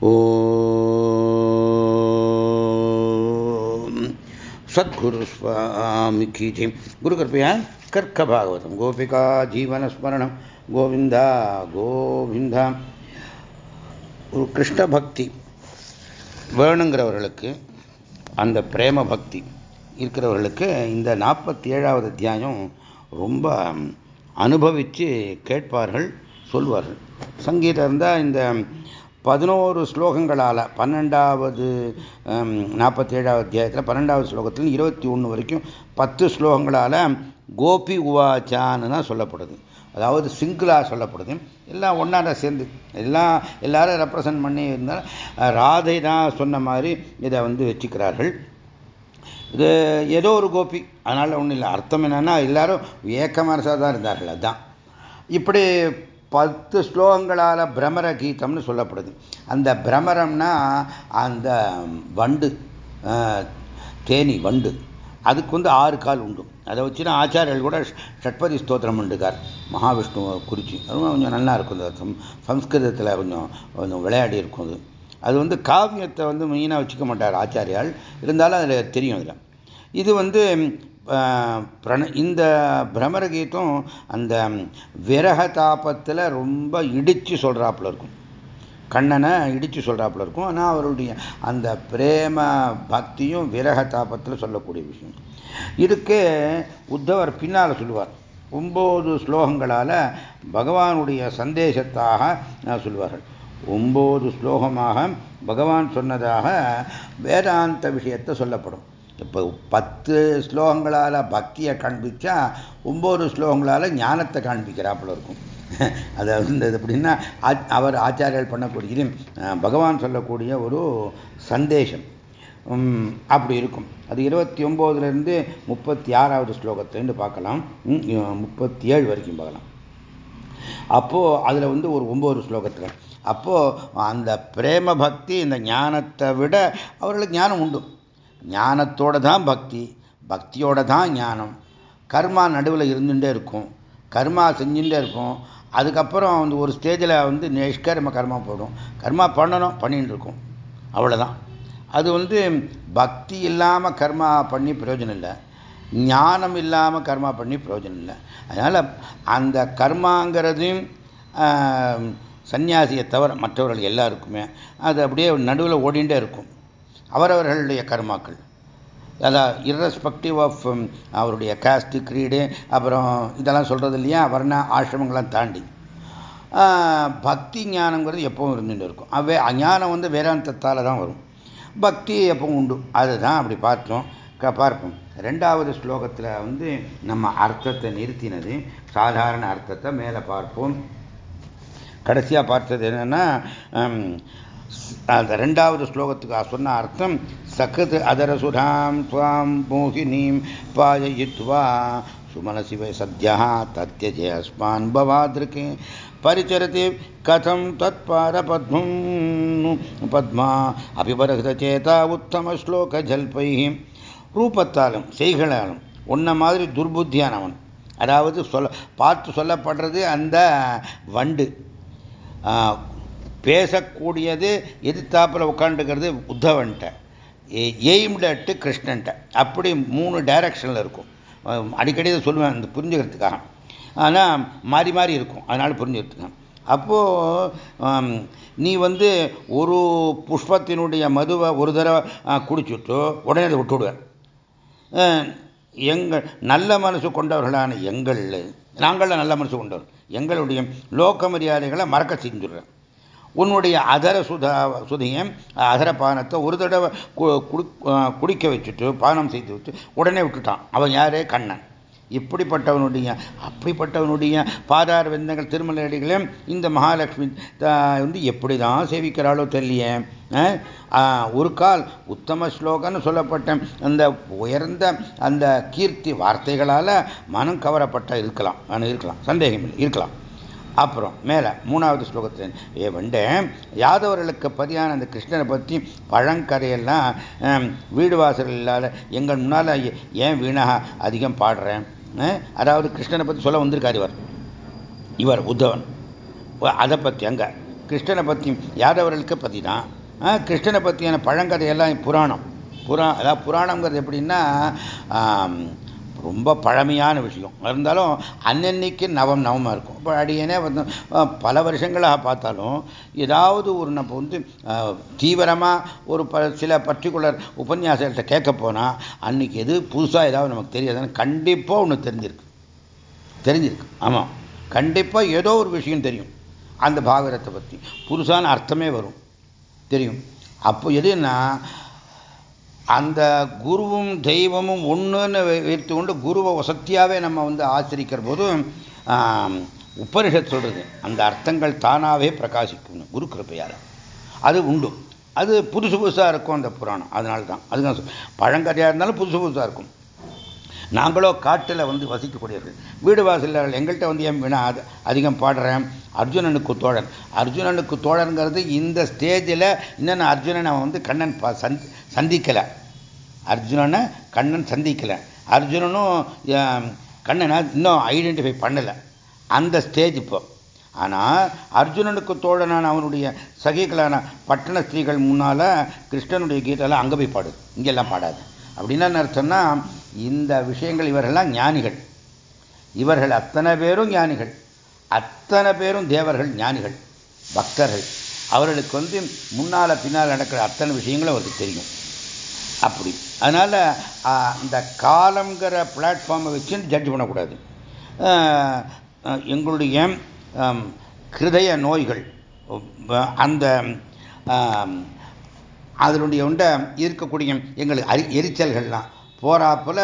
ஓம். சத்குரு சுவாமி கி குரு கிருப்பையா கர்க்க பாகவதம். கோபிகா ஜீவனஸ்மரணம். கோவிந்தா கோவிந்தா. ஒரு கிருஷ்ண பக்தி வேணுங்கிறவர்களுக்கு அந்த பிரேம பக்தி இருக்கிறவர்களுக்கு இந்த நாற்பத்தி ஏழாவது அத்தியாயம் ரொம்ப அனுபவித்து கேட்பார்கள் சொல்வார்கள். சங்கீதம் இருந்தால் இந்த பதினோரு ஸ்லோகங்களால் பன்னெண்டாவது நாற்பத்தி ஏழாவது அத்தியாயத்தில் பன்னெண்டாவது ஸ்லோகத்தில் இருபத்தி ஒன்று வரைக்கும் பத்து ஸ்லோகங்களால் கோபி உவாச்சான்னு தான் சொல்லப்படுது. அதாவது சிங்கிளாக சொல்லப்படுது. எல்லாம் ஒன்றா சேர்ந்து எல்லாம் எல்லாரும் ரெப்ரசன்ட் பண்ணி இருந்தால் ராதை தான் சொன்ன மாதிரி இதை வந்து வச்சுக்கிறார்கள். இது ஏதோ ஒரு கோபி அதனால் ஒன்றும் இல்லை. அர்த்தம் என்னென்னா எல்லாரும் ஏக்கமரசாக தான் இருந்தார்கள் அதுதான் இப்படி பத்து ஸ்லோகங்களால் பிரமர கீதம்னு சொல்லப்படுது. அந்த பிரமரம்னா அந்த வண்டு தேனி வண்டு. அதுக்கு வந்து ஆறு கால் உண்டு. அதை வச்சுன்னா ஆச்சாரியர்கள் கூட ஷட்பதி ஸ்தோத்திரம் உண்டுக்கார் மகாவிஷ்ணு குறிச்சி அதுவும் கொஞ்சம் நல்லா இருக்கும் இந்த சம்ஸ்கிருதத்தில் கொஞ்சம் கொஞ்சம் விளையாடி இருக்கும் அது. அது வந்து காவியத்தை வந்து மெயினாக வச்சுக்க மாட்டார் ஆச்சாரியால். இருந்தாலும் அதில் தெரியும் அதில். இது வந்து இந்த பிரமர கீதம் அந்த விரக தாபத்தில் ரொம்ப இடித்து சொல்கிறாப்புல இருக்கும். கண்ணனை இடித்து சொல்கிறாப்புல இருக்கும். ஆனால் அவருடைய அந்த பிரேம பக்தியும் விரக தாபத்தில் சொல்லக்கூடிய விஷயம். இதுக்கு உத்தவர் பின்னால் சொல்லுவார். ஒம்பது ஸ்லோகங்களால் பகவானுடைய சந்தேசத்தாக சொல்லுவார்கள். ஒம்பது ஸ்லோகமாக பகவான் சொன்னதாக வேதாந்த விஷயத்தை சொல்லப்படும். இப்போ பத்து ஸ்லோகங்களால் பக்தியை காண்பிச்சா ஒம்பது ஸ்லோகங்களால் ஞானத்தை காண்பிக்கிறாப்புல இருக்கும். அது வந்து எப்படின்னா அவர் ஆச்சாரியர்கள் பண்ணக்கூடிய பகவான் சொல்லக்கூடிய ஒரு சந்தேஷம் அப்படி இருக்கும். அது இருபத்தி ஒம்போதுலேருந்து முப்பத்தி ஆறாவது ஸ்லோகத்துலேருந்து பார்க்கலாம். முப்பத்தி ஏழு வரைக்கும் பார்க்கலாம். அப்போது அதில் வந்து ஒரு ஒம்பது ஸ்லோகத்தில் அப்போது அந்த பிரேம பக்தி இந்த ஞானத்தை விட அவர்களுக்கு ஞானம் உண்டு. ஞானத்தோடு தான் பக்தி பக்தியோட தான் ஞானம். கர்மா நடுவில் இருந்துகிட்டே இருக்கும். கர்மா செஞ்சுட்டே இருக்கும். அதுக்கப்புறம் வந்து ஒரு ஸ்டேஜில் வந்து நிஷ்கர்ம கர்மா போடும். கர்மா பண்ணணும் பண்ணிட்டு இருக்கும். அவ்வளோதான் அது வந்து பக்தி இல்லாமல் கர்மா பண்ணி பிரயோஜனம் இல்லை. ஞானம் இல்லாமல் கர்மா பண்ணி பிரயோஜனம் இல்லை. அதனால் அந்த கர்மாங்கிறதையும் சன்னியாசியை தவிர மற்றவர்கள் எல்லாருக்குமே அது அப்படியே நடுவில் ஓடிண்டே இருக்கும். அவரவர்களுடைய கர்மாக்கள். அதான் இர்ரெஸ்பெக்டிவ் ஆஃப் um, அவருடைய காஸ்ட்டு கிரீடு அப்புறம் இதெல்லாம் சொல்கிறது இல்லையா? வர்ண ஆசிரமங்கள்லாம் தாண்டி. பக்தி ஞானங்கிறது எப்பவும் இருந்துட்டு இருக்கும். அவே ஞானம் வந்து வேதாந்தத்தால் தான் வரும். பக்தி எப்பவும் உண்டு. அதுதான் அப்படி பார்த்தோம். பார்ப்போம். ரெண்டாவது ஸ்லோகத்தில் வந்து நம்ம அர்த்தத்தை நிறுத்தினது சாதாரண அர்த்தத்தை மேலே பார்ப்போம். கடைசியாக பார்த்தது என்னென்னா அந்த ரெண்டாவது ஸ்லோகத்துக்கு சொன்ன அர்த்தம் சகத் அதரசுதாம் துவாம் மோகினீம் பாயயித்வா சுமனசிவ சத்யா தத்யஜே அஸ்மான் பவாதிருக்கே परिचरति कथं तत्पादपद्मं பத்மா அபிபரகிதச்சேதா உத்தம ஸ்லோக ஜல்பை ரூபத்தாலும் செய்களாலும் உன்ன மாதிரி துர்புத்தியானவன் அதாவது சொல்ல பார்த்து சொல்லப்படுறது அந்த வண்டு பேசக்கூடியது எதிர்த்தாப்பில் உட்காந்துக்கிறது உத்தவன்ட்ட. எய்ம்டு கிருஷ்ணன்ட்ட. அப்படி மூணு டைரக்ஷனில் இருக்கும். அடிக்கடி இதை சொல்லுவேன் அந்த புரிஞ்சுக்கிறதுக்காக. ஆனால் மாறி மாறி இருக்கும். அதனால் புரிஞ்சுக்கிறதுக்காக. அப்போது நீ வந்து ஒரு புஷ்பத்தினுடைய மதுவை ஒரு தடவை குடிச்சுட்டு உடனே அதை விட்டுவிடுவேன் எங்கள் நல்ல மனசு கொண்டவர்களான எங்கள் நாங்களில் நல்ல மனசு கொண்டவர் எங்களுடைய லோக மரியாதைகளை மறக்க செஞ்சுடுறேன். உன்னுடைய அதர சுதா சுதையம் அதர பானத்தை ஒரு தடவை குடிக்க வச்சுட்டு பானம் செய்து வச்சு உடனே விட்டுட்டான். அவன் யாரே? கண்ணன். இப்படிப்பட்டவனுடைய அப்படிப்பட்டவனுடைய பாதார வெந்தங்கள் திருமலையடிகளையும் இந்த மகாலட்சுமி வந்து எப்படி தான் சேவிக்கிறாளோ தெரியலையே. ஒரு கால் உத்தம ஸ்லோகன்னு சொல்லப்பட்ட அந்த உயர்ந்த அந்த கீர்த்தி வார்த்தைகளால் மனம் கவரப்பட்ட இருக்கலாம். இருக்கலாம். சந்தேகம் இல்லை இருக்கலாம். அப்புறம் மேலே மூணாவது ஸ்லோகத்தில் ஏ வண்டே யாதவர்களுக்கு பதியான அந்த கிருஷ்ணனை பற்றி பழங்கரையெல்லாம் வீடு வாசல் இல்லாத எங்கள் முன்னால் ஏன் வீணாக அதிகம் பாடுறேன் அதாவது கிருஷ்ணனை பற்றி சொல்ல வந்திருக்கார் இவர். இவர் உத்தவன். அதை பற்றி அங்கே. கிருஷ்ணனை பற்றி யாதவர்களுக்கு பற்றி தான் கிருஷ்ணனை பற்றியான பழங்கதையெல்லாம் புராணம். புரா அதாவது புராணங்கிறது எப்படின்னா ரொம்ப பழமையான விஷயம். இருந்தாலும் அன்னன்னைக்கு நவம் நவமாக இருக்கும். இப்போ அடியனே வந்து பல வருஷங்களாக பார்த்தாலும் ஏதாவது ஒரு நம்ம வந்து தீவிரமாக ஒரு ப சில பர்டிகுலர் உபன்யாசத்தை கேட்க போனால் அன்னைக்கு எது புதுசாக ஏதாவது நமக்கு தெரியாதுன்னு கண்டிப்பாக ஒன்று தெரிஞ்சிருக்கு. தெரிஞ்சிருக்கு. ஆமாம் கண்டிப்பாக ஏதோ ஒரு விஷயம் தெரியும். அந்த பாகரத்தை பற்றி புதுசான அர்த்தமே வரும். தெரியும். அப்போ எதுன்னா அந்த குருவும் தெய்வமும் ஒன்றுன்னு வைத்து கொண்டு குருவை வசத்தியாகவே நம்ம வந்து ஆச்சரிக்கிற போது உபனிஷத் சொல்கிறது அந்த அர்த்தங்கள் தானாகவே பிரகாசிக்கும். குரு கிருப்பையால் அது உண்டு. அது புதுசு புதுசாக இருக்கும் அந்த புராணம். அதனால தான். அதுதான் பழங்கதையாக இருந்தாலும் புதுசு புதுசாக இருக்கும். நாங்களோ காட்டில் வந்து வசிக்கக்கூடியவர்கள். வீடு வாசலில் எங்கள்கிட்ட வந்து ஏன் வேணா அதிகம் பாடுறேன். அர்ஜுனனுக்கு தோழன். அர்ஜுனனுக்கு தோழனுங்கிறது இந்த ஸ்டேஜில் இன்னும் அர்ஜுனனை வந்து கண்ணன் சந்திக்கலை. அர்ஜுனனை கண்ணன் சந்திக்கலை. அர்ஜுனனும் கண்ணனை இன்னும் ஐடென்டிஃபை பண்ணலை. அந்த ஸ்டேஜ் இப்போ. ஆனால் அர்ஜுனனுக்கு தோழனான அவனுடைய சகிகளான பட்டண ஸ்திரீகள் முன்னால் கிருஷ்ணனுடைய கீதெல்லாம் அங்கே போய் பாடு. இங்கெல்லாம் பாடாது. அப்படின்னா அர்த்தம்னா இந்த விஷயங்கள் இவர்கள்லாம் ஞானிகள். இவர்கள் அத்தனை பேரும் ஞானிகள். அத்தனை பேரும் தேவர்கள் ஞானிகள் பக்தர்கள். அவர்களுக்கு வந்து முன்னால் பின்னால் நடக்கிற அத்தனை விஷயங்களும் அவருக்கு தெரியும். அப்படி. அதனால் இந்த காலங்கிற பிளாட்ஃபார்மை வச்சு ஜட்ஜ் பண்ணக்கூடாது. எங்களுடைய ஹிருதய நோய்கள் அந்த அதனுடைய உண்ட இருக்கக்கூடிய எங்களுக்கு அரி எரிச்சல்கள்லாம் போறாப்புல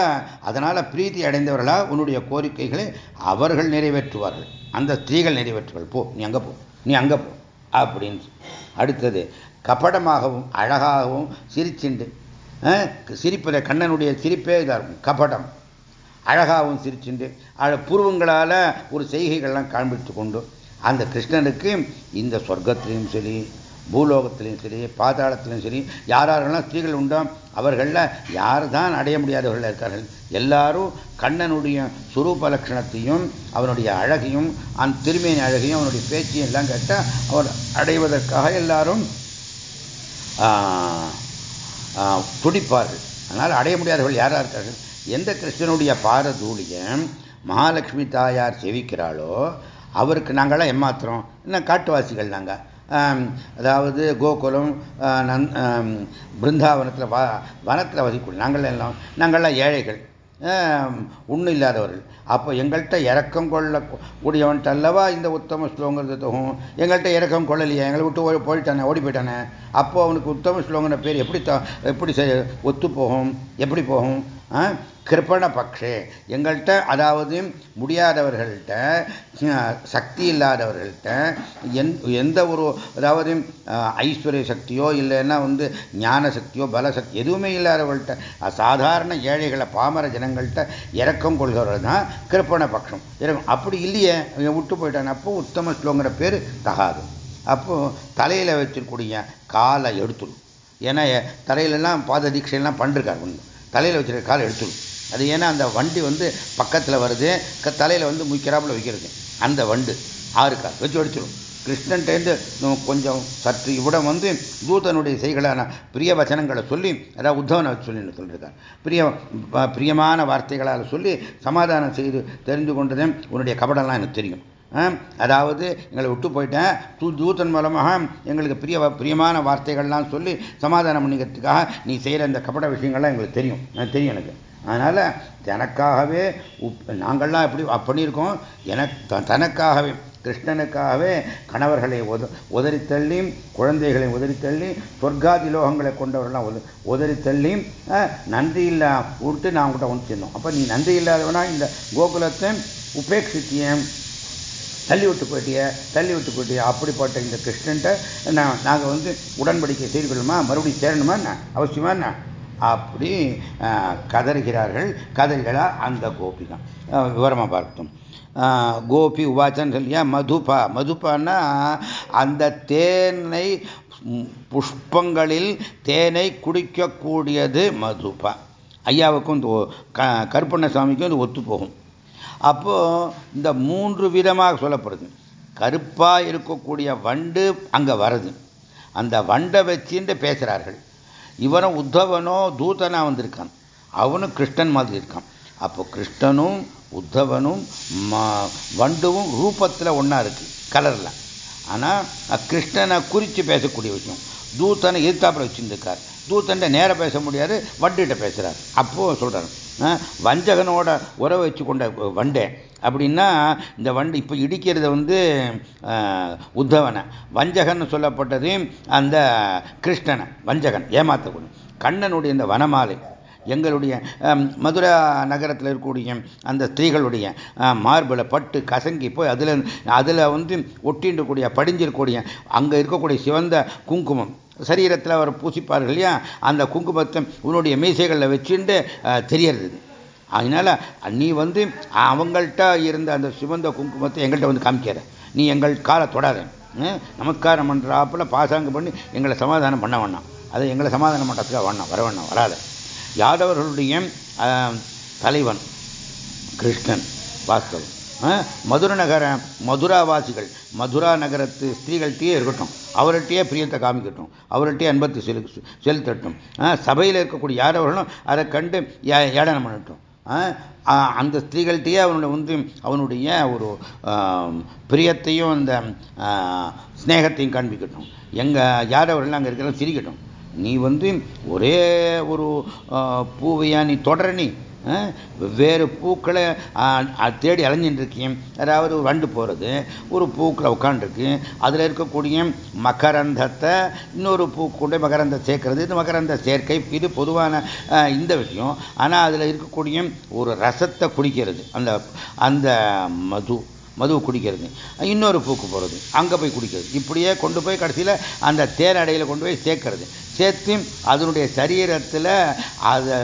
அதனால் பிரீத்தி அடைந்தவர்களாக உன்னுடைய கோரிக்கைகளை அவர்கள் நிறைவேற்றுவார்கள். அந்த ஸ்திரீகள் நிறைவேற்றுவார்கள். போ நீ அங்கே போ நீ அங்கே போ அப்படின்னு. அடுத்தது கபடமாகவும் அழகாகவும் சிரிச்சுண்டு சிரிப்பதை கண்ணனுடைய சிரிப்பே இதாக இருக்கும் கபடம். அழகாகவும் சிரிச்சுண்டு புருவங்களால் ஒரு செய்கைகள்லாம் காண்பித்து கொண்டு அந்த கிருஷ்ணனுக்கு இந்த சொர்க்கத்திலையும் சரி பூலோகத்திலையும் சரி பாதாளத்திலையும் சரி யாரெல்லாம் ஸ்திரீகள் உண்டோ அவர்களில் யார் தான் அடைய முடியாதவர்கள் இருக்கார்கள் எல்லாரும் கண்ணனுடைய சுரூப லட்சணத்தையும் அவனுடைய அழகையும் அந்த திருமையின் அழகையும் அவனுடைய பேச்சையும் எல்லாம் கேட்டால் அவர் அடைவதற்காக எல்லாரும் துடிப்பார்கள். அதனால் அடைய முடியாதவர்கள் யாராக இருக்கார்கள்? எந்த கிருஷ்ணனுடைய பாரதூளிய மகாலட்சுமி தாயார் செவிக்கிறாளோ அவருக்கு நாங்களாம் ஏமாத்துறோம். இன்னும் காட்டுவாசிகள் நாங்கள் அதாவது கோகுலம் நந் பிருந்தாவனத்தில் வ வனத்தில் வசிக்கூடிய நாங்கள் எல்லாம் நாங்கள்லாம் ஏழைகள். ஒன்றும் இல்லாதவர்கள். அப்போ எங்கள்கிட்ட இறக்கம் கொள்ள கூடியவன்ட்டு அல்லவா இந்த உத்தம ஸ்லோங்கிறதுக்கும் எங்கள்கிட்ட இறக்கம் கொள்ளலையே எங்களை விட்டு போயிட்டானே ஓடி போயிட்டானே அப்போ அவனுக்கு உத்தம ஸ்லோங்கிற பேர் எப்படி எப்படி ஒத்து போகும் எப்படி போகும்? கிருப்பண பக்ஷே எங்கள்கிட்ட அதாவது முடியாதவர்கள்ட்ட சக்தி இல்லாதவர்கள்ட்ட எந்த ஒரு அதாவது ஐஸ்வர்ய சக்தியோ இல்லைன்னா வந்து ஞான சக்தியோ பல சக்தி எதுவுமே இல்லாதவர்கள்ட்ட சாதாரண ஏழைகளை பாமர ஜனங்கள்கிட்ட இறக்கம் கொள்கிறவர்கள் தான் கிருப்பண பட்சம் அப்படி இல்லையே விட்டு போயிட்டான். அப்போ உத்தம ஸ்லோங்கிற பேர் தகாது. அப்போ தலையில் வச்சிருக்கூடிய காலை எடுத்துடும். ஏன்னா தலையிலெல்லாம் பாத தீட்சையெல்லாம் பண்ணிருக்காரு ஒன்று தலையில் வச்சிருக்க காலை எடுத்துடும் அது ஏன்னா அந்த வண்டி வந்து பக்கத்தில் வருது தலையில் வந்து முய்க்கிறாப்புல வைக்கிறது அந்த வண்டு ஆறு கால் வச்சு அடிச்சிடும் கிருஷ்ணன்ட்டேருந்து கொஞ்சம் சற்று இவ்விடம் வந்து தூதனுடைய செய்களான பிரிய வச்சனங்களை சொல்லி அதாவது உத்தவனை வச்சு சொல்லி சொல்லியிருக்கார் பிரிய பிரியமான வார்த்தைகளால் சொல்லி சமாதானம் செய்து தெரிந்து கொண்டதே உன்னுடைய கபடம்லாம் எனக்கு தெரியும். அதாவது எங்களை விட்டு போயிட்டேன். தூ தூதன் மூலமாக எங்களுக்கு பிரிய பிரியமான வார்த்தைகள்லாம் சொல்லி சமாதானம் பண்ணிக்கிறதுக்காக நீ செய்கிற இந்த கபட விஷயங்கள்லாம் எங்களுக்கு தெரியும். தெரியும் எனக்கு. அதனால் தனக்காகவே நாங்கள்லாம் எப்படி பண்ணியிருக்கோம். எனக்கு தனக்காகவே கிருஷ்ணனுக்காகவே கணவர்களை உத உதறி தள்ளி குழந்தைகளை உதறி தள்ளி சொர்க்காதி லோகங்களை கொண்டவர்கள்லாம் உத உதறி தள்ளி நன்றி இல்லா விட்டு நான் உங்கள்கிட்ட ஒன்று சேர்ந்தோம். அப்போ நீ நன்றி இல்லாதவனா இந்த கோகுலத்தை உபேட்சித்தியம். தள்ளி விட்டு போயிட்டிய தள்ளி விட்டு போயிட்டிய அப்படிப்பட்ட இந்த கிருஷ்ணன்ட்ட நான் நாங்கள் வந்து உடன்படிக்கை செய்து கொள்ளுமா மறுபடியும் சேரணுமா என்ன? அவசியமா என்ன? அப்படி கதறுகிறார்கள். கதறுகிறார் அந்த கோபி தான். விவரமாக பார்த்தோம் கோபி உவாச்சன்னு சொல்லியா மதுபா. மதுபான்னா அந்த தேனை புஷ்பங்களில் தேனை குடிக்கக்கூடியது மதுபா. ஐயாவுக்கும் கருப்பண்ண சாமிக்கும் இது ஒத்து போகும் அப்போ இந்த மூன்று விதமாக சொல்லப்படுது. கருப்பாக இருக்கக்கூடிய வண்டு அங்கே வருது. அந்த வண்டை வச்சுட்டு பேசுகிறார்கள் இவனும் உத்தவனோ தூதனா வந்திருக்கான். அவனும் கிருஷ்ணன் மாதிரி இருக்கான். அப்போ கிருஷ்ணனும் உத்தவனும் வண்டுவும் ரூபத்தில் ஒன்றா இருக்குது கலரில் ஆனால் கிருஷ்ணனை குறித்து பேசக்கூடிய விஷயம். தூத்தனை எதிர்த்தாப்புல வச்சுருந்துருக்கார். தூத்தன்ட்ட நேராக பேச முடியாது வண்டிகிட்ட பேசுகிறார் அப்போது சொல்கிறார் வஞ்சகனோட உறவை வச்சு கொண்ட வண்டே. அப்படின்னா இந்த வண்டு இப்போ இடிக்கிறது வந்து உத்தவனை. வஞ்சகன் சொல்லப்பட்டது அந்த கிருஷ்ணனை வஞ்சகன் ஏமாத்தக்கூடிய. கண்ணனுடைய இந்த வனமாலை எங்களுடைய மதுரா நகரத்தில் இருக்கக்கூடிய அந்த ஸ்திரீகளுடைய மார்பில் பட்டு கசங்கி போய் அதில் அதில் வந்து ஒட்டின்றக்கூடிய படிஞ்சிருக்கக்கூடிய அங்கே இருக்கக்கூடிய சிவந்த குங்குமம் சரீரத்தில் அவர் பூசிப்பார்கள் இல்லையா? அந்த குங்குமத்தை உன்னுடைய மீசைகளில் வச்சுட்டு தெரியறது. அதனால் நீ வந்து அவங்கள்ட்ட இருந்த அந்த சிவந்த குங்குமத்தை எங்கள்கிட்ட வந்து காமிக்கிற நீ எங்கள் காலை தொடாத. நமஸ்காரம் பண்ணுறாப்புல பாசாங்கம் பண்ணி எங்களை சமாதானம் பண்ண வேணாம். அதை எங்களை சமாதானம் பண்ணுறதுக்காக வேணாம். வர வேணாம். வராத. யாதவர்களுடைய தலைவன் கிருஷ்ணன் வாஸ்தவம் மதுர நகர மதுராவாசிகள் மதுரா நகரத்து ஸ்திரீகள்கிட்டயே இருக்கட்டும். அவர்கிட்டயே பிரியத்தை காமிக்கட்டும். அவர்கிட்டயே அன்பத்தை செலு செலுத்தட்டும். சபையில் இருக்கக்கூடிய யாரவர்களும் அதை கண்டு ஏடனம் பண்ணட்டும். அந்த ஸ்திரீகள்கிட்டயே அவனுடைய வந்து அவனுடைய ஒரு பிரியத்தையும் அந்த ஸ்னேகத்தையும் காண்பிக்கட்டும். எங்கள் யாரவர்கள் அங்கே இருக்கிற சிரிக்கட்டும். நீ வந்து ஒரே ஒரு பூவையா நீ தொடர நீ. வெவ்வேறு பூக்களை தேடி அலைஞ்சிட்டு இருக்கேன் அதாவது வண்டு போகிறது ஒரு பூக்களை உட்காந்துருக்கு அதில் இருக்கக்கூடிய மகரந்தத்தை இன்னொரு பூ கொண்டு மகரந்த சேர்க்கறது. இது மகரந்த சேர்க்கை இது பொதுவான இந்த விஷயம். ஆனால் அதில் இருக்கக்கூடிய ஒரு ரசத்தை குடிக்கிறது. அந்த அந்த மது மதுவை குடிக்கிறது. இன்னொரு பூக்கு போகிறது அங்கே போய் குடிக்கிறது. இப்படியே கொண்டு போய் கடைசியில் அந்த தேனடையில் கொண்டு போய் சேர்க்கறது. சேர்த்து அதனுடைய சரீரத்தில் அதை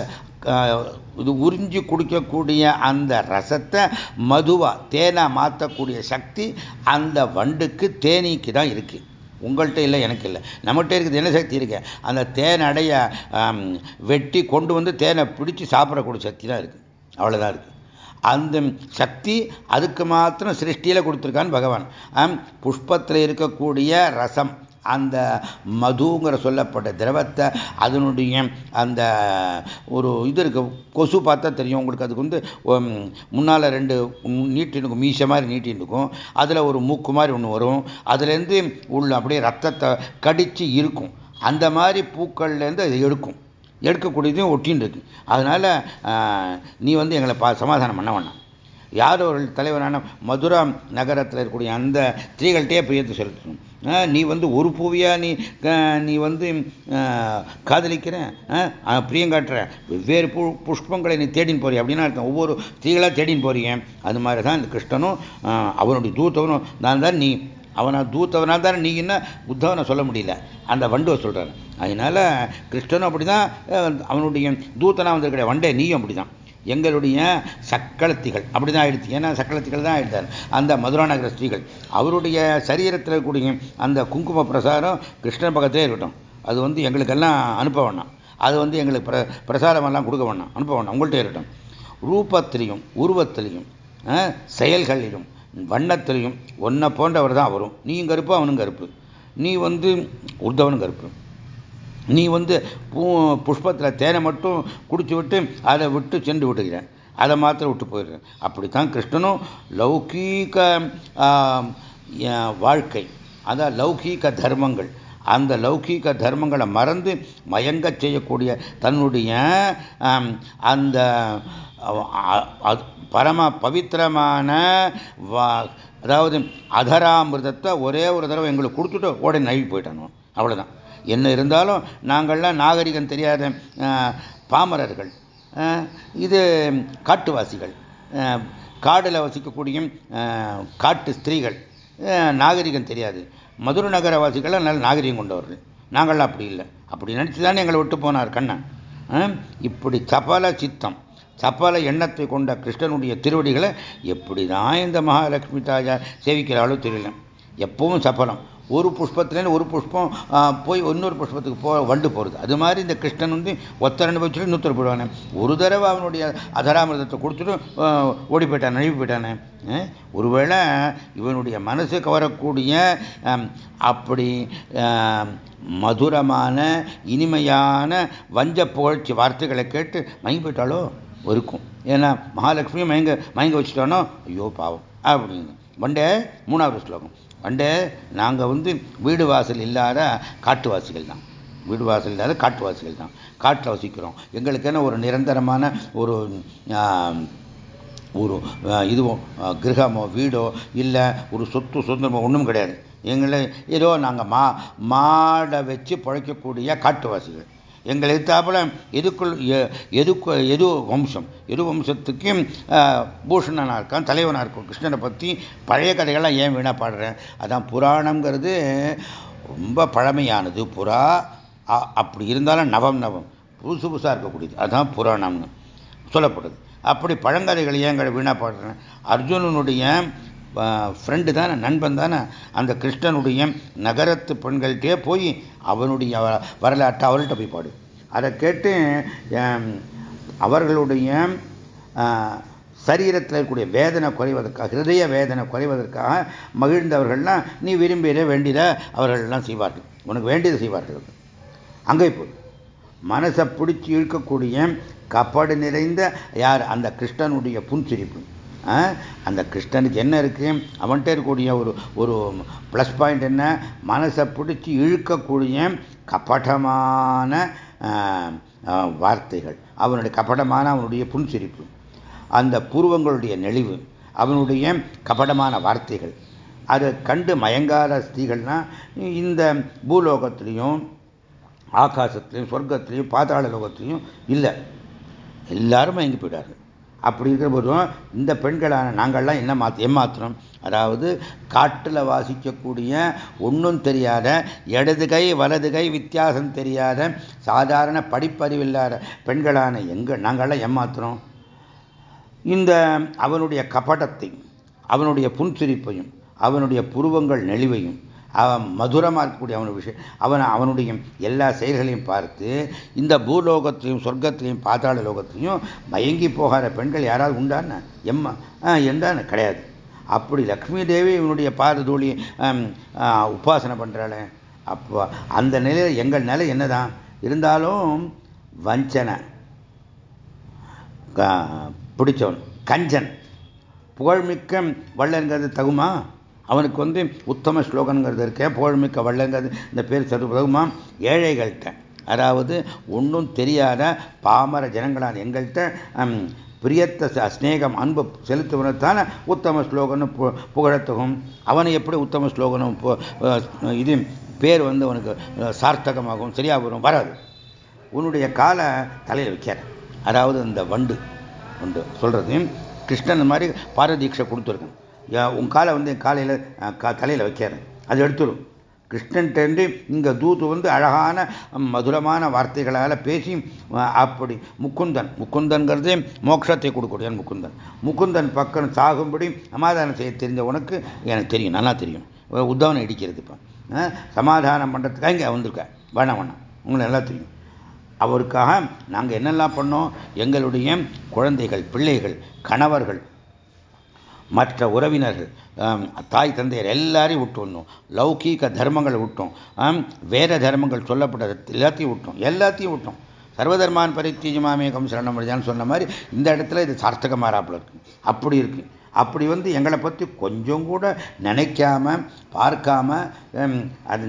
இது உறிஞ்சி குடிக்கக்கூடிய அந்த ரசத்தை மதுவாக தேனை மாற்றக்கூடிய சக்தி அந்த வண்டுக்கு தேனீக்கு தான் இருக்குது உங்கள்கிட்ட இல்லை எனக்கு இல்லை. நம்மகிட்ட இருக்குது என்ன சக்தி இருக்கு? அந்த தேனடைய வெட்டி கொண்டு வந்து தேனை பிடிச்சி சாப்பிடக்கூடிய சக்தி தான் இருக்குது அவ்வளோதான் இருக்குது அந்த சக்தி அதுக்கு மாத்திரம் சிருஷ்டியில் கொடுத்துருக்கான்னு பகவான். புஷ்பத்தில் இருக்கக்கூடிய ரசம். அந்த மதுங்கிற சொல்லப்பட்ட திரவத்தை அதனுடைய அந்த ஒரு இது இருக்கு கொசு பார்த்தா தெரியும் உங்களுக்கு. அதுக்கு வந்து முன்னால் ரெண்டு நீட்டின் இருக்கும் மீச மாதிரி நீட்டின் இருக்கும் அதில் ஒரு மூக்கு மாதிரி ஒன்று வரும். அதுலேருந்து உள்ள அப்படியே ரத்தத்தை கடித்து இருக்கும். அந்த மாதிரி பூக்கள்லேருந்து அதை எடுக்கும். எடுக்கக்கூடியதையும் ஒட்டின்னு இருக்கு. அதனால் நீ வந்து எங்களை பா சமாதானம் பண்ண வேணாம். யார் ஒரு தலைவரான மதுரா நகரத்தில் இருக்கக்கூடிய அந்த ஸ்திரீகள்கிட்டே பிரியத்தை செலுத்தணும் நீ வந்து ஒரு பூவியா நீ நீ வந்து காதலிக்கிற பிரியங்காட்டுற வெவ்வேறு பூ புஷ்பங்களை நீ தேடின்னு போறிய? அப்படின்னா அர்த்தம். ஒவ்வொரு தீகளாக தேடின்னு போறீங்க அது மாதிரி தான் இந்த கிருஷ்ணனும் அவனுடைய தூத்தவனும் நான் தான் நீ அவனை தூத்தவனால் தானே நீ என்ன புத்தவனை சொல்ல முடியல. அந்த வண்டுவை சொல்கிறான் அதனால கிருஷ்ணனும் அப்படி தான் அவனுடைய தூத்தனாக வந்திருக்கிற வண்டே நீயும் அப்படி தான் எங்களுடைய சக்களத்திகள். அப்படி தான் ஆயிடுச்சு. ஏன்னா சக்களத்திகள் தான் ஆயிடுத்தார் அந்த மதுரா நகர ஸ்ரீகள். அவருடைய சரீரத்தில் கூடிய அந்த குங்கும பிரசாரம் கிருஷ்ண பக்கத்திலே இருக்கட்டும். அது வந்து எங்களுக்கெல்லாம் அனுப்ப வேணாம். அது வந்து எங்களுக்கு பிர பிரசாரமெல்லாம் கொடுக்க வேணாம். அனுப்ப வேணாம். உங்கள்கிட்ட இருக்கட்டும். ரூபத்திலையும் உருவத்திலையும் செயல்களிலும் வண்ணத்திலையும் ஒன்றை போன்றவர் தான் வரும் நீயும் கருப்பு அவனும் கருப்பு. நீ வந்து உத்தவனும் கருப்பு. நீ வந்து பூ புஷ்பத்தில் தேனை மட்டும் குடிச்சு விட்டு அதை விட்டு சென்று விட்டுக்கிறேன் அதை மாத்திரம் விட்டு போயிடுறேன். அப்படித்தான் கிருஷ்ணனும் லௌகீக வாழ்க்கை அதான் லௌகீக தர்மங்கள். அந்த லௌகீக தர்மங்களை மறந்து மயங்க செய்யக்கூடிய தன்னுடைய அந்த பரம பவித்திரமான அதாவது அதராமிரதத்தை ஒரே ஒரு தடவை எங்களுக்கு கொடுத்துட்டு உடனே நழுவி போயிட்டணும் அவ்வளோதான் என்ன இருந்தாலும் நாங்கள்லாம் நாகரிகம் தெரியாத பாமரர்கள். இது காட்டுவாசிகள். காடில் வசிக்கக்கூடிய காட்டு ஸ்திரீகள். நாகரிகம் தெரியாது. மதுரை நகரவாசிகள்லாம் நல்ல நாகரிகம் கொண்டவர்கள். நாங்கள்லாம் அப்படி இல்லை. அப்படி நினச்சி தானே எங்களை விட்டு போனார் கண்ணன் இப்படி சபல சித்தம் சப்பல எண்ணத்தை கொண்ட கிருஷ்ணனுடைய திருவடிகளை எப்படி தான் இந்த மகாலட்சுமி தாஜா சேவிக்கிறாளோ தெரியல. எப்பவும் சப்பலம் ஒரு புஷ்பத்துலேருந்து ஒரு புஷ்பம் போய் இன்னொரு புஷ்பத்துக்கு போ வண்டு போகிறது அது மாதிரி இந்த கிருஷ்ணன் வந்து ஒத்தரண்டு வச்சுட்டு இன்னொருத்தர் போயிடுவானே ஒரு தடவை அவனுடைய அதராமிரதத்தை கொடுத்துட்டு ஓடி போயிட்டான் நழுவி போயிட்டானே. ஒருவேளை இவனுடைய மனசு கவரக்கூடிய அப்படி மதுரமான இனிமையான வஞ்ச புகழ்ச்சி வார்த்தைகளை கேட்டு மயங்கி போயிட்டாலோ இருக்கும். ஏன்னா மகாலட்சுமியும் மயங்க மயங்க வச்சுட்டானோ? ஐயோ பாவம். அப்படின்னு. வண்ட மூணாவது ஸ்லோகம். வண்ட நாங்கள் வந்து வீடு வாசல் இல்லாத காட்டுவாசிகள் தான். வீடு வாசல் இல்லாத காட்டுவாசிகள் தான். காட்டில் வசிக்கிறோம். எங்களுக்கென ஒரு நிரந்தரமான ஒரு ஒரு இதுவும் கிரகமோ வீடோ இல்லை ஒரு சொத்து சுதந்திரமோ ஒன்றும் கிடையாது. எங்களை ஏதோ நாங்கள் மா மாடை வச்சு பழைக்கக்கூடிய காட்டுவாசிகள் எங்களை தாப்பில் எதுக்குள் எதுக்கு எது வம்சம்? எது வம்சத்துக்கு பூஷணனாக இருக்கான் தலைவனாக இருக்கும். கிருஷ்ணனை பற்றி பழைய கதைகள்லாம் ஏன் வீணாக பாடுறேன் அதான் புராணங்கிறது ரொம்ப பழமையானது. புறா அப்படி இருந்தாலும் நவம் நவம். புதுசு புதுசாக இருக்கக்கூடியது. அதுதான் புராணம்னு சொல்லப்படுது. அப்படி பழங்கதைகளை ஏன் வீணாக பாடுறேன் அர்ஜுனனுடைய ஃப்ரெண்டு தானே நண்பன் தானே. அந்த கிருஷ்ணனுடைய நகரத்து பெண்கள்கிட்டே போய் அவனுடைய வரலாற்றை அவர்கிட்ட போய் பாடு. அதை கேட்டு அவர்களுடைய சரீரத்தில் இருக்கக்கூடிய வேதனை குறைவதற்காக ஹிருதய வேதனை குறைவதற்காக மகிழ்ந்தவர்கள்லாம் நீ விரும்பிட வேண்டியதை அவர்கள்லாம் செய்வார்கள். உனக்கு வேண்டியதை செய்வார்கள். அங்கே போய். மனசை பிடிச்சி இழுக்கக்கூடிய கப்பாடு நிறைந்த யார்? அந்த கிருஷ்ணனுடைய புன்சிரிப்பு. அந்த கிருஷ்ணனுக்கு என்ன இருக்கு? அவன்கிட்ட இருக்கக்கூடிய ஒரு ஒரு ப்ளஸ் பாயிண்ட் என்ன? மனசை பிடிச்சி இழுக்கக்கூடிய கபடமான வார்த்தைகள். அவனுடைய கபடமான அவனுடைய புன்சிரிப்பு. அந்த பூர்வங்களுடைய நெளிவு அவனுடைய கபடமான வார்த்தைகள். அதை கண்டு மயங்காத ஸ்திரீகள்னா இந்த பூலோகத்திலையும் ஆகாசத்திலையும் சொர்க்கத்திலையும் பாதாள லோகத்திலையும் இல்லை. எல்லாரும் மயங்கி போயிட்டார்கள் அப்படி இருக்கிற போதும் இந்த பெண்களான நாங்கள்லாம் என்ன மாற்ற ஏமாத்தினோம் அதாவது காட்டில் வாசிக்கக்கூடிய ஒன்றும் தெரியாத இடது கை வலது கை வித்தியாசம் தெரியாத சாதாரண படிப்பறிவில்லாத பெண்களான எங்கள் நாங்கள்லாம் ஏமாத்துறோம். இந்த அவனுடைய கபடத்தை அவனுடைய புன்சிரிப்பையும் அவனுடைய புருவங்கள் நெளிவையும் அவன் மதுரமாக இருக்கக்கூடிய அவனுடைய விஷயம். அவன் அவனுடைய எல்லா செயல்களையும் பார்த்து இந்த பூலோகத்திலையும் சொர்க்கத்திலையும் பாதாள லோகத்திலையும் மயங்கி போகாத பெண்கள் யாராவது உண்டான்னு எம்மா? என்றான்னு கிடையாது. அப்படி லக்ஷ்மி தேவி இவனுடைய பாததூளி உபாசனை பண்ணுறாளே அப்போ அந்த நிலையில் எங்கள் நிலை என்னதான்? இருந்தாலும் வஞ்சனை. பிடிச்சவன். கஞ்சன். புகழ்மிக்க வள்ளங்கிறது தகுமா? அவனுக்கு வந்து உத்தம ஸ்லோகங்கிறது இருக்கேன் புகழ்மிக்க வள்ளங்கிறது இந்த பேர் சரு ஏழைகள்கிட்ட. அதாவது ஒன்றும் தெரியாத பாமர ஜனங்களான எங்கள்கிட்ட பிரியத்த ஸ்நேகம் அன்பு செலுத்துவனத்தான உத்தம ஸ்லோகன்னு புகழத்தகும். அவனை எப்படி உத்தம ஸ்லோகனும் இது பேர் வந்து அவனுக்கு சார்த்தகமாகவும் சரியாக வரும் வராது. உன்னுடைய காலை தலையில் வைக்காத. அதாவது இந்த வண்டு வண்டு சொல்கிறது கிருஷ்ணன் மாதிரி பாரதீட்சை கொடுத்துருக்கேன். உன் காலை வந்து என் காலையில் தலையில் வைக்கிறேன் அது எடுத்துடும் கிருஷ்ணன்ட்டு இங்கே தூது வந்து அழகான மதுரமான வார்த்தைகளால் பேசி அப்படி முக்குந்தன் முக்குந்தன்கிறதே மோட்சத்தை கொடுக்கூடிய முக்குந்தன் முக்குந்தன் பக்கம் சாகும்படி சமாதானம் செய்ய தெரிஞ்ச உனக்கு எனக்கு தெரியும் நல்லா தெரியும். உத்தவனை இடிக்கிறது இப்போ. சமாதானம் பண்ணுறதுக்காக இங்கே வந்திருக்கேன் வேணாம் வேணாம். உங்களுக்கு நல்லா தெரியும். அவருக்காக நாங்கள் என்னெல்லாம் பண்ணோம்? எங்களுடைய குழந்தைகள் பிள்ளைகள் கணவர்கள் மற்ற உறவினர்கள் தாய் தந்தையர் எல்லாரையும் விட்டுணும் லௌகீக தர்மங்களை விட்டோம். வேற தர்மங்கள் சொல்லப்பட்ட எல்லாத்தையும் விட்டோம். எல்லாத்தையும் விட்டோம். சர்வதர்மான் பரித்தீஜமாமேகம் சரணம் அடைஞ்சான்னு சொன்ன மாதிரி இந்த இடத்துல இது சார்த்தகமாறாப்புல இருக்கு. அப்படி இருக்கு. அப்படி வந்து எங்களை பற்றி கொஞ்சம் கூட நினைக்காம பார்க்காம அது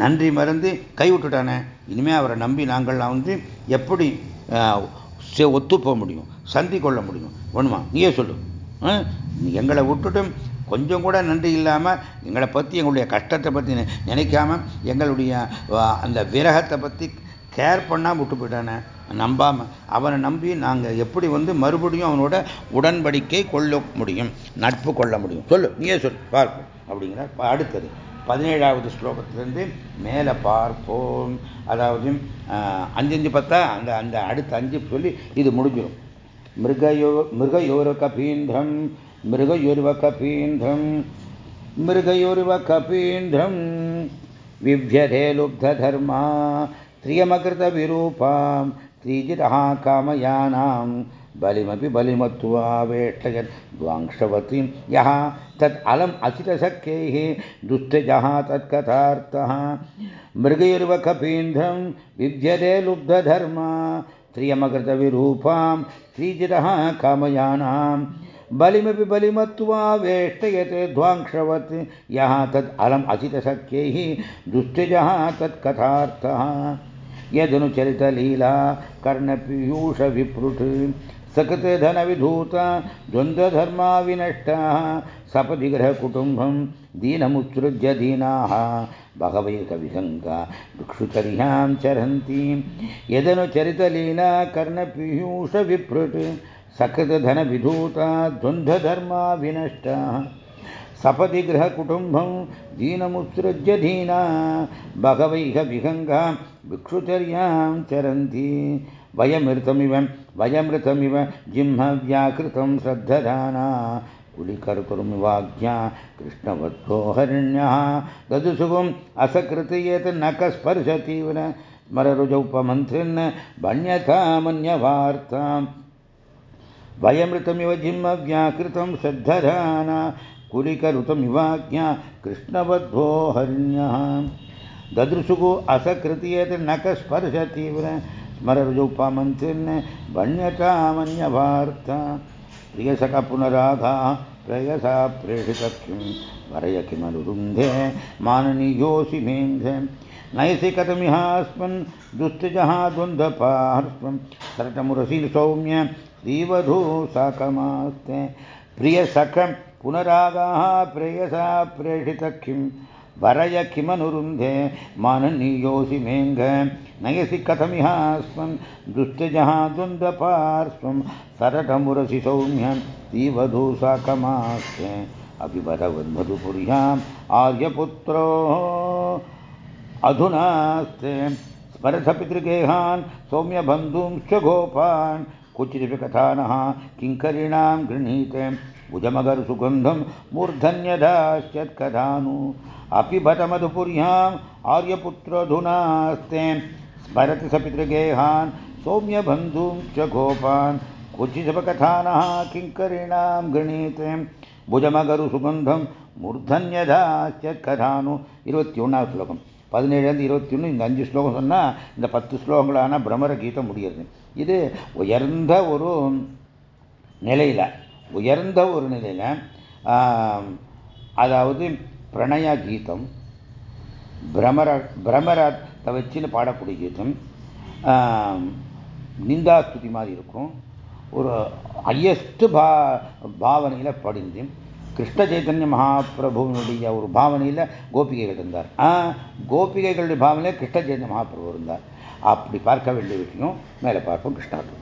நன்றி மறந்து கைவிட்டுட்டானே இனிமேல் அவரை நம்பி நாங்கள்லாம் வந்து எப்படி ஒத்து போக முடியும்? சந்தி கொள்ள முடியும். ஒண்ணுமா நீயே சொல்லு. எங்களை விட்டுட்டும் கொஞ்சம் கூட நன்றி இல்லாமல் எங்களை பற்றி எங்களுடைய கஷ்டத்தை பற்றி நினைக்காம எங்களுடைய அந்த விரகத்தை பற்றி கேர் பண்ணாமல் விட்டு போயிட்டானே. நம்பாமல் அவனை நம்பி நாங்கள் எப்படி வந்து மறுபடியும் அவனோட உடன்படிக்கை கொள்ள முடியும் நட்பு கொள்ள முடியும். சொல்லு நீயே சொல் பார்ப்போம் அப்படிங்கிற அடுத்தது பதினேழாவது ஸ்லோகத்திலிருந்து மேலே பார்ப்போம். அதாவது அஞ்சஞ்சு பத்தா? அந்த அந்த அடுத்த அஞ்சு சொல்லி இது முடிஞ்சிடும் मृगयो मृगयोर्कपीन्द्रं मृगयुर्वकपीन्द्रं मृगयुर्वकपीन्द्रं विभ्यते लुब्धधर्मा त्रियमकृतविरूपां त्रिजिरः कामयानां बलिमपि बलिमत्वा वेष्टयन्। द्वांक्षवतीं यः तत् अलम् अचितशक्यैः दुष्टजः तत्कथार्थः मृगैर्वकपीन्द्रं विद्यते लुब्धधर्मा त्रियमकृतविरूपां त्रिजिरः कामयानां बलिमपि बलिमत्वा वेष्टयते, ध्वांक्षवत् यः तत् अलम् अचितशक्यैः दुष्टजः तत्कथार्थः यदनुचरितलीला कर्णपीयूषविप्रुट् सकृतधनविधूता द्वन्द्वधर्मा विनष्टाः सपदि गृहकुटुम्बं दीनमुत्सृज्य दीनाः। बहवैकविसङ्गा भिक्षुचर्यां चरन्तीं यदनुचरितलीला कर्णपीयूषविप्रुट् सकृतधनविधूता द्वन्द्वधर्मा विनष्टाः। सपदि गृहकुटुम्बं दीनमुत्सृज्य दीना बहवैः विहङ्गा भिक्षुचर्यां चरन्ति। वयमृतमिव वयमृतमिव जिह्मव्याकृतं श्रद्धधाना। कुलिकर्कुर्मिवाज्ञा कृष्णवद्भो हरिण्यः ददुसुगुम् असकृत यत् न कस्पर्शतीवन स्मररुजौपमन्त्रिन् भण्यथा मन्यवार्ताम् वयमृतमिव जिह्मव्याकृतं श्रद्धधाना। कुलिकरुतमिवाज्ञा कृष्णवद्भो हरिण्यः ददृशुगु असकृति यत् न भण्यतामन्यवार्ता प्रियसख पुनराघा प्रेयसा प्रेषितक्षिं वरय किमनुरुन्धे माननीयोऽसि मेन्धे। नयसि कथमिहास्मन् दुष्टजः द्वन्द्वपार्श्वं सरटमुरसि सौम्य श्रीवधू साकमास्ते प्रियसख पुनरागाः प्रेयसा प्रेषितक्षिं वरय किमनुरुन्धे माननीयोऽसि मेङ्घ। नयसि कथमिहास्मन् दुष्टजः द्वन्द्वपार्श्वं सरटमुरसि सौम्यं श्रीवधू साकमास्ते अभिवरवन्मधुपुर्याम् आर्यपुत्रो अधुनास्ते। स्मरथपितृगेहान् सौम्यबन्धूंश्च गोपान् क्वचिदपि कथानः किङ्करीणां गृह्णीते भुजमगरसुगन्धं मूर्धन्यदाश्चत्कथानु अपि बतमधुपुर्याम् आर्यपुत्रधुनास्ते स्मरति स पितृगेहान् सौम्यबन्धूं च गोपान् क्वचिदपकथानः किङ्करीणां गृणीते புஜமகரு மூர்தன்யதாச்சத்கதானு இருபத்தி ஒன்றாவது ஸ்லோகம் பதினேழுலேருந்து இருபத்தி ஒன்று இந்த அஞ்சு ஸ்லோகம் சொன்னால் இந்த பத்து ஸ்லோகங்களான பிரமர கீதம் முடிகிறது இது உயர்ந்த ஒரு நிலையில் உயர்ந்த ஒரு நிலையில் அதாவது பிரணய கீதம் பிரமர பிரமரத்தை வச்சுன்னு பாடக்கூடிய கீதம் நிந்தாஸ்துதி மாதிரி இருக்கும். ஒரு ஹையஸ்ட் பா பாவனையில் படிந்து கிருஷ்ண சைத்தன்ய மகாபிரபுவினுடைய ஒரு பாவனையில் கோபிகைகள் இருந்தார். கோபிகைகளுடைய பாவனையில் கிருஷ்ண சைத்தன்ய மகாபிரபு இருந்தார். அப்படி பார்க்க வேண்டிய விஷயம் மேலே பார்ப்போம் கிருஷ்ணார்த்தம்